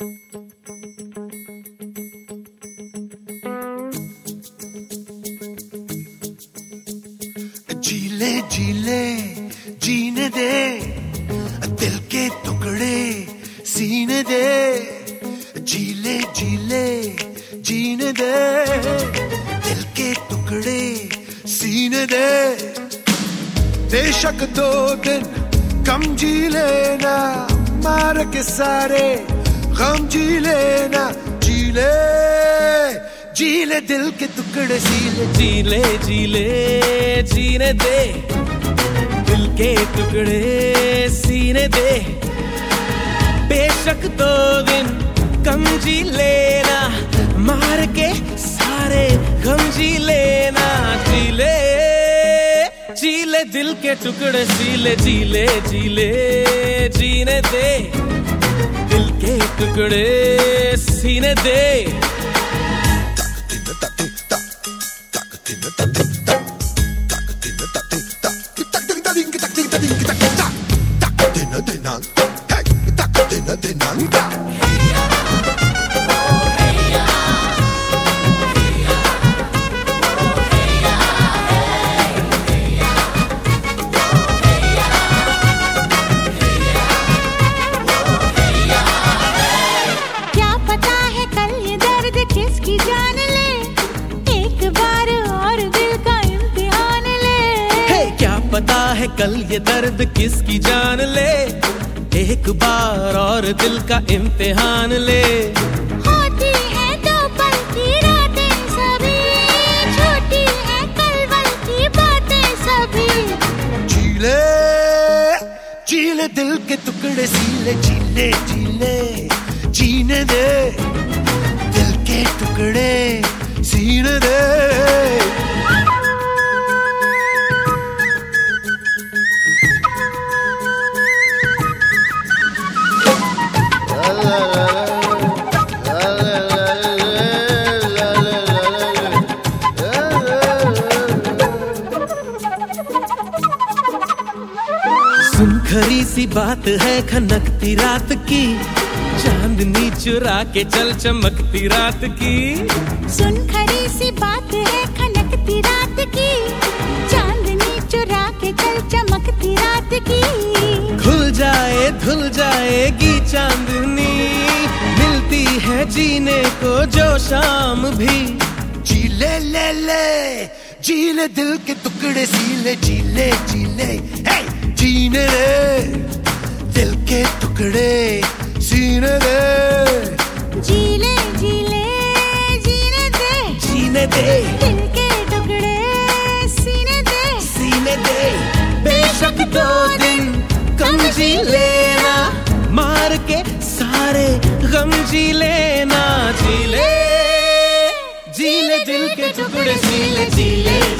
जीले जीले, जीने दे। दिल के टुकड़े सीने दे। जीले जीले, जीने दे। दिल के टुकड़े सीने दे। बेशक दो दिन कम जी लेना, मार के सारे गम जी लेना, जी ले जी ले दिल के टुकड़े सीले। जीले जीले जीने दे। दिल के टुकड़े सीने दे। बेशक दो दिन कम जी लेना, मार के सारे गम जी लेना। जीले जीले दिल के टुकड़े सीले जीले जीले जीने दे। दिल के टुकड़े सीने दे। कल ये दर्द किसकी जान ले? एक बार और दिल का इम्तिहान ले। होती है दो पल की रातें सभी छोटी है कलवल की बातें सभी। जीले जीले दिल के टुकड़े सीले चीले चीले जीने दे दिल के टुकड़े। खरी सी बात है खनकती रात की। चांदनी चुरा के चल चमकती रात की। सुन खरी सी बात है खनकती रात की। चांदनी चुरा के चल चमकती रात की। खुल जाए धुल जाएगी चांदनी। मिलती है जीने को जो शाम भी। जी ले ले ले। जीले दिल के टुकड़े सीले जीले जीले। हे जीने दे दिल के टुकड़े सीने दे जीले जीले जीने दे। जीने दे। दिल के टुकड़े सीने दे। सीने दे। बेशक दो दिन कम जी लेना। मार के सारे गम जी लेना जी ले। जी ले दिल के टुकड़े सीले जी ले जी ले